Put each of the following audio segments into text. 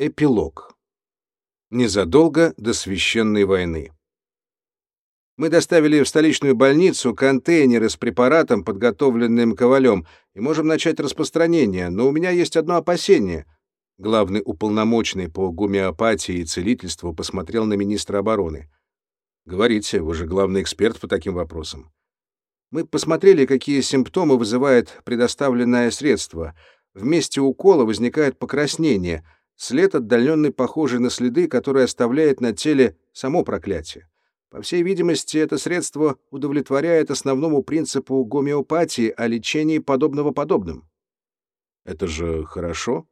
Эпилог. Незадолго до священной войны. Мы доставили в столичную больницу контейнеры с препаратом, подготовленным Ковалем, и можем начать распространение, но у меня есть одно опасение. Главный уполномоченный по гомеопатии и целительству посмотрел на министра обороны. Говорите, вы же главный эксперт по таким вопросам. Мы посмотрели, какие симптомы вызывает предоставленное средство. В месте укола возникает покраснение — След отдаленный, похожий на следы, которые оставляет на теле само проклятие. По всей видимости, это средство удовлетворяет основному принципу гомеопатии о лечении подобного подобным. Это же хорошо?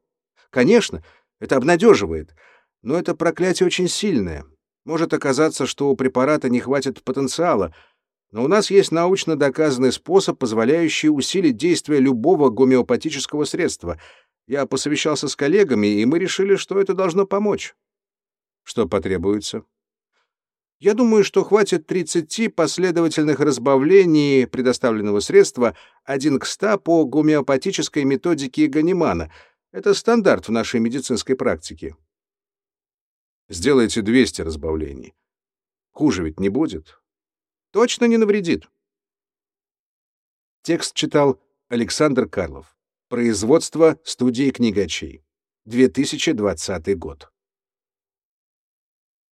Конечно, это обнадеживает. Но это проклятие очень сильное. Может оказаться, что у препарата не хватит потенциала, но у нас есть научно доказанный способ, позволяющий усилить действие любого гомеопатического средства — я посовещался с коллегами, и мы решили, что это должно помочь. Что потребуется? Я думаю, что хватит 30 последовательных разбавлений предоставленного средства один к 100 по гомеопатической методике Ганимана. Это стандарт в нашей медицинской практике. Сделайте 200 разбавлений. Хуже ведь не будет. Точно не навредит. Текст читал Александр Карлов. Производство студии книгачей. 2020 год.